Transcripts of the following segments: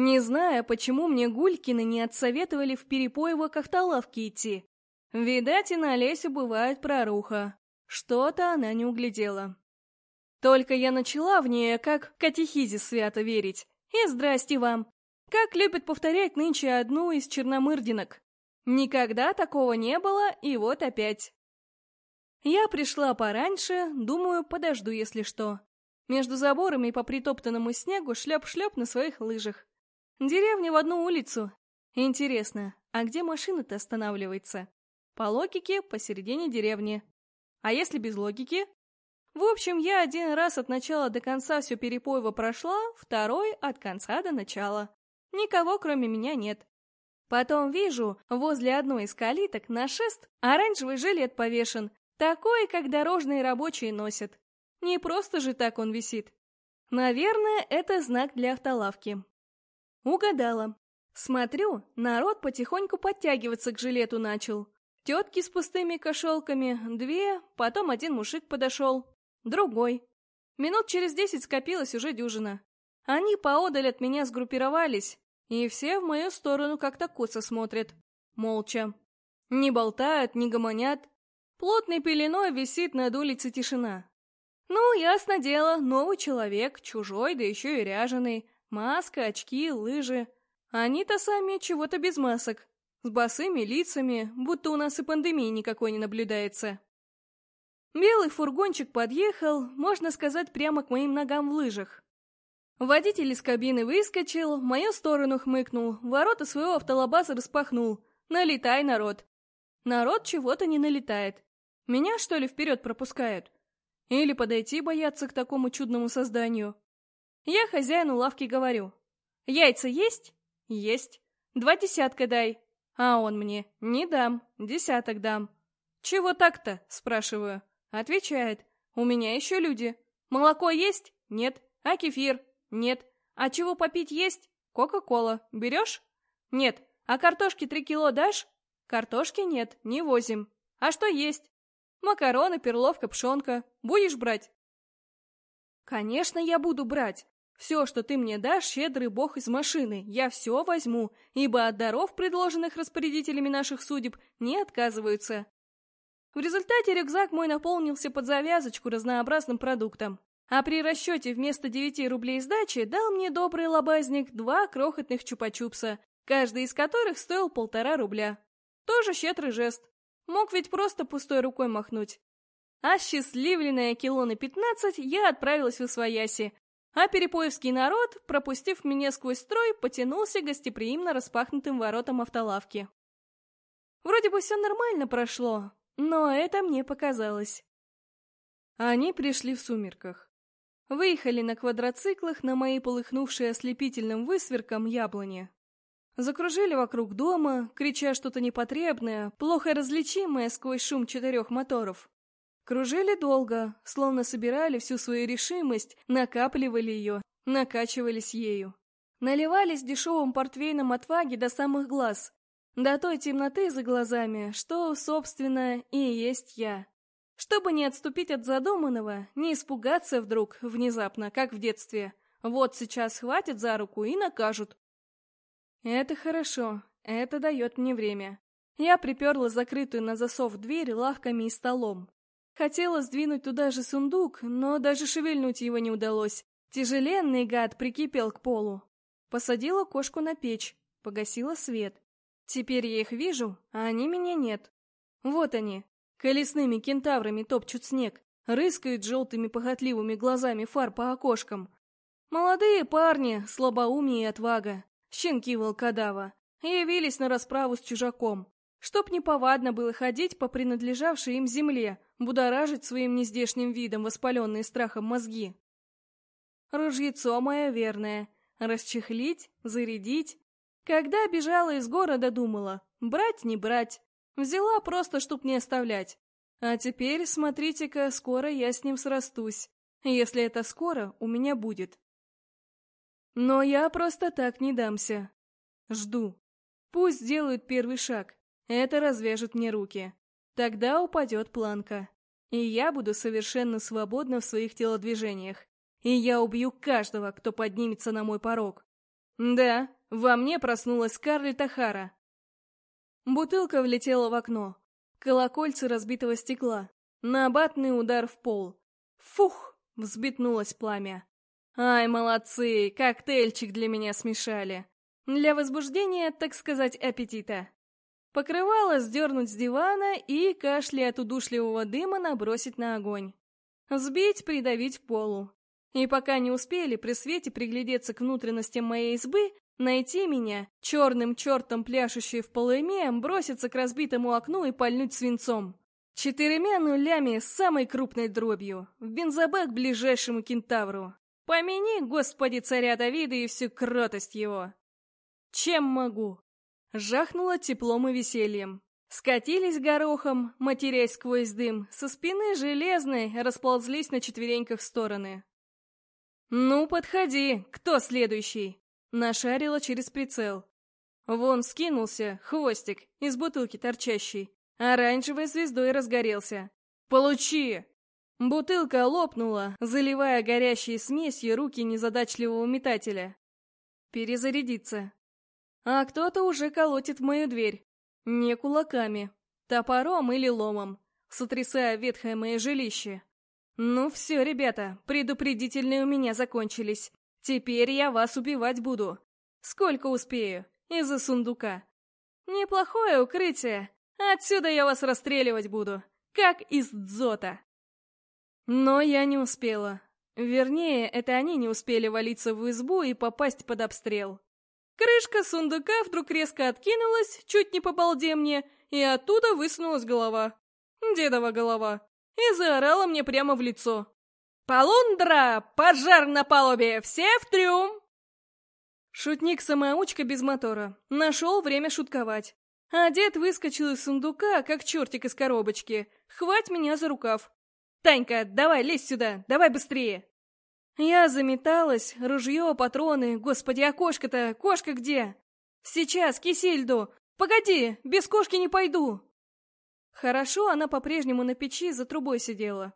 Не зная, почему мне Гулькины не отсоветовали в Перепоево к автолавке идти. Видать, и на лесе бывает проруха. Что-то она не углядела. Только я начала в нее как катехизис свято верить. И здрасте вам. Как любят повторять нынче одну из черномырдинок. Никогда такого не было, и вот опять. Я пришла пораньше, думаю, подожду, если что. Между заборами по притоптанному снегу шлеп-шлеп на своих лыжах. Деревня в одну улицу. Интересно, а где машина-то останавливается? По логике, посередине деревни. А если без логики? В общем, я один раз от начала до конца все перепоево прошла, второй — от конца до начала. Никого, кроме меня, нет. Потом вижу, возле одной из калиток на шест оранжевый жилет повешен, такой, как дорожные рабочие носят. Не просто же так он висит. Наверное, это знак для автолавки. Угадала. Смотрю, народ потихоньку подтягиваться к жилету начал. Тетки с пустыми кошелками, две, потом один мужик подошел, другой. Минут через десять скопилось уже дюжина. Они поодаль от меня сгруппировались, и все в мою сторону как-то косо смотрят. Молча. Не болтают, не гомонят. Плотной пеленой висит над улицей тишина. Ну, ясно дело, новый человек, чужой, да еще и ряженый. Маска, очки, лыжи. Они-то сами чего-то без масок. С босыми лицами, будто у нас и пандемии никакой не наблюдается. Белый фургончик подъехал, можно сказать, прямо к моим ногам в лыжах. Водитель из кабины выскочил, в мою сторону хмыкнул, ворота своего автолабаза распахнул. Налетай, народ. Народ чего-то не налетает. Меня, что ли, вперед пропускают? Или подойти боятся к такому чудному созданию? Я хозяину лавки говорю. Яйца есть? Есть. Два десятка дай. А он мне, не дам, десяток дам. Чего так-то, спрашиваю. Отвечает, у меня еще люди. Молоко есть? Нет. А кефир? Нет. А чего попить есть? Кока-кола. Берешь? Нет. А картошки три кило дашь? Картошки нет, не возим. А что есть? Макароны, перловка, пшенка. Будешь брать? Конечно, я буду брать. Все, что ты мне дашь, щедрый бог из машины, я все возьму, ибо от даров, предложенных распорядителями наших судеб, не отказываются. В результате рюкзак мой наполнился под завязочку разнообразным продуктом. А при расчете вместо 9 рублей сдачи дал мне добрый лобазник два крохотных чупа-чупса, каждый из которых стоил полтора рубля. Тоже щедрый жест. Мог ведь просто пустой рукой махнуть. А счастливленная кило на пятнадцать я отправилась в Освояси, а перепоевский народ, пропустив меня сквозь строй, потянулся гостеприимно распахнутым воротам автолавки. Вроде бы все нормально прошло, но это мне показалось. Они пришли в сумерках. Выехали на квадроциклах на мои полыхнувшие ослепительным высверком яблони. Закружили вокруг дома, крича что-то непотребное, плохо различимое сквозь шум четырех моторов. Кружили долго, словно собирали всю свою решимость, накапливали ее, накачивались ею. Наливались дешевым портвейном отваги до самых глаз, до той темноты за глазами, что, собственно, и есть я. Чтобы не отступить от задуманного, не испугаться вдруг, внезапно, как в детстве. Вот сейчас хватит за руку и накажут. Это хорошо, это дает мне время. Я приперла закрытую на засов дверь лавками и столом. Хотела сдвинуть туда же сундук, но даже шевельнуть его не удалось. Тяжеленный гад прикипел к полу. Посадила кошку на печь, погасила свет. Теперь я их вижу, а они меня нет. Вот они, колесными кентаврами топчут снег, рыскают желтыми похотливыми глазами фар по окошкам. Молодые парни, слабоумие и отвага, щенки волкодава, явились на расправу с чужаком. Чтоб неповадно было ходить по принадлежавшей им земле, будоражить своим нездешним видом воспаленные страхом мозги. Ружьецо мое верное. Расчехлить, зарядить. Когда бежала из города, думала, брать не брать. Взяла просто, чтоб не оставлять. А теперь, смотрите-ка, скоро я с ним срастусь. Если это скоро, у меня будет. Но я просто так не дамся. Жду. Пусть сделают первый шаг. Это развяжет мне руки. Тогда упадет планка. И я буду совершенно свободна в своих телодвижениях. И я убью каждого, кто поднимется на мой порог. Да, во мне проснулась Скарлетт Ахара. Бутылка влетела в окно. Колокольцы разбитого стекла. Набатный удар в пол. Фух! Взбитнулось пламя. Ай, молодцы! Коктейльчик для меня смешали. Для возбуждения, так сказать, аппетита. Покрывало сдернуть с дивана и, кашля от удушливого дыма, набросить на огонь. Сбить, придавить к полу. И пока не успели при свете приглядеться к внутренностям моей избы, найти меня, черным чертом пляшущей в полыме, броситься к разбитому окну и пальнуть свинцом. Четырьмя нулями с самой крупной дробью, в бензобак ближайшему кентавру. Помяни, господи, царя Давида и всю кротость его. Чем могу? Жахнуло теплом и весельем. Скатились горохом, матерясь сквозь дым, со спины железной расползлись на четвереньках стороны. «Ну, подходи, кто следующий?» Нашарила через прицел. Вон скинулся, хвостик, из бутылки торчащий. Оранжевой звездой разгорелся. «Получи!» Бутылка лопнула, заливая горящей смесью руки незадачливого метателя. Перезарядиться. А кто-то уже колотит в мою дверь. Не кулаками, топором или ломом, сотрясая ветхое мое жилище. Ну все, ребята, предупредительные у меня закончились. Теперь я вас убивать буду. Сколько успею, из-за сундука. Неплохое укрытие. Отсюда я вас расстреливать буду, как из дзота. Но я не успела. Вернее, это они не успели валиться в избу и попасть под обстрел. Крышка сундука вдруг резко откинулась, чуть не по мне, и оттуда высунулась голова. Дедова голова. И заорала мне прямо в лицо. «Полундра! Пожар на палубе! Все в трюм!» Шутник-самоучка без мотора. Нашел время шутковать. А дед выскочил из сундука, как чертик из коробочки. Хвать меня за рукав. «Танька, давай, лезь сюда, давай быстрее!» Я заметалась, ружье, патроны, господи, а кошка-то, кошка где? Сейчас, Кисильду! Погоди, без кошки не пойду! Хорошо, она по-прежнему на печи за трубой сидела.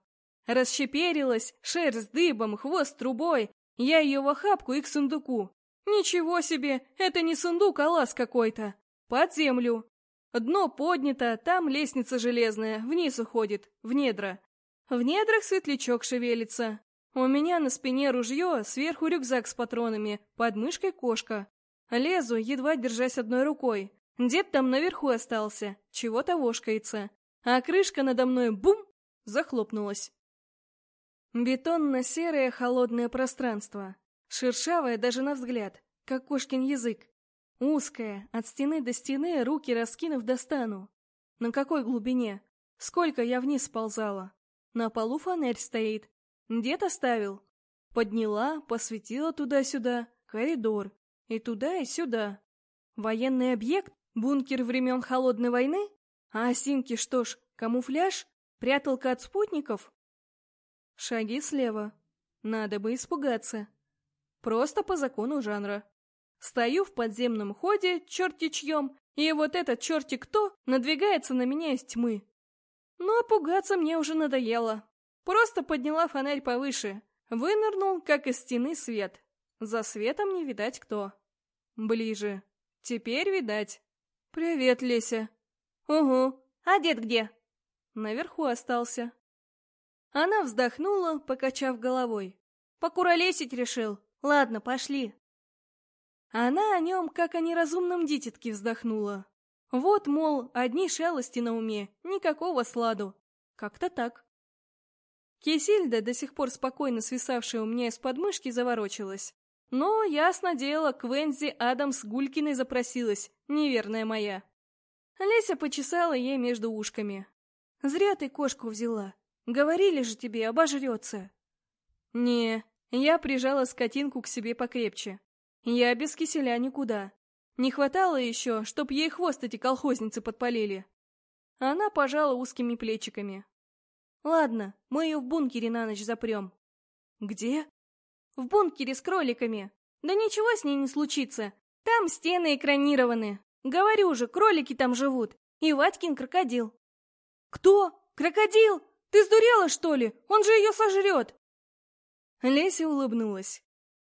Расщеперилась, шерсть дыбом, хвост трубой. Я ее в охапку и к сундуку. Ничего себе, это не сундук, а лаз какой-то. Под землю. Дно поднято, там лестница железная, вниз уходит, в недра. В недрах светлячок шевелится. У меня на спине ружье, сверху рюкзак с патронами, под мышкой кошка. Лезу, едва держась одной рукой. Дед там наверху остался, чего-то вошкается. А крышка надо мной бум! захлопнулась. Бетонно-серое холодное пространство. Шершавое даже на взгляд, как кошкин язык. Узкое, от стены до стены, руки раскинув достану. На какой глубине? Сколько я вниз сползала? На полу фонарь стоит, Дед оставил. Подняла, посветила туда-сюда, коридор. И туда, и сюда. Военный объект? Бункер времен Холодной войны? А осинки что ж, камуфляж? Пряталка от спутников? Шаги слева. Надо бы испугаться. Просто по закону жанра. Стою в подземном ходе, черти чьем, и вот этот черти кто надвигается на меня из тьмы. Но пугаться мне уже надоело. Просто подняла фонарь повыше. Вынырнул, как из стены, свет. За светом не видать кто. Ближе. Теперь видать. «Привет, Леся». «Угу. А дед где?» Наверху остался. Она вздохнула, покачав головой. «Покуролесить решил. Ладно, пошли». Она о нем, как о неразумном дитятке, вздохнула. Вот, мол, одни шалости на уме, никакого сладу. Как-то так. Кисильда, до сих пор спокойно свисавшая у меня из подмышки, заворочилась. Но, ясно дело, Квензи Адамс Гулькиной запросилась, неверная моя. Леся почесала ей между ушками. «Зря ты кошку взяла. Говорили же тебе, обожрется». «Не, я прижала скотинку к себе покрепче. Я без киселя никуда. Не хватало еще, чтоб ей хвост эти колхозницы подпалили». Она пожала узкими плечиками. Ладно, мы ее в бункере на ночь запрем. Где? В бункере с кроликами. Да ничего с ней не случится. Там стены экранированы. Говорю же, кролики там живут. И Ватькин крокодил. Кто? Крокодил? Ты сдурела, что ли? Он же ее сожрет. Леся улыбнулась.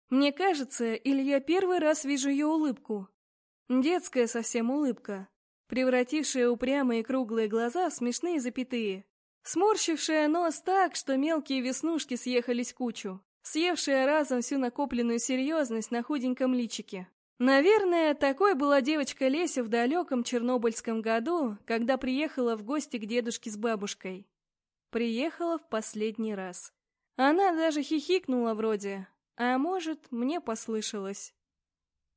Мне кажется, или я первый раз вижу ее улыбку. Детская совсем улыбка, превратившая упрямые круглые глаза в смешные запятые, сморщившая нос так, что мелкие веснушки съехались кучу, съевшая разом всю накопленную серьезность на худеньком личике. Наверное, такой была девочка Леся в далеком Чернобыльском году, когда приехала в гости к дедушке с бабушкой. Приехала в последний раз. Она даже хихикнула вроде, а может, мне послышалось.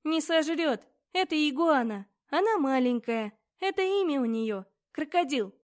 «Не сожрет, это игуана, она маленькая, это имя у нее, крокодил».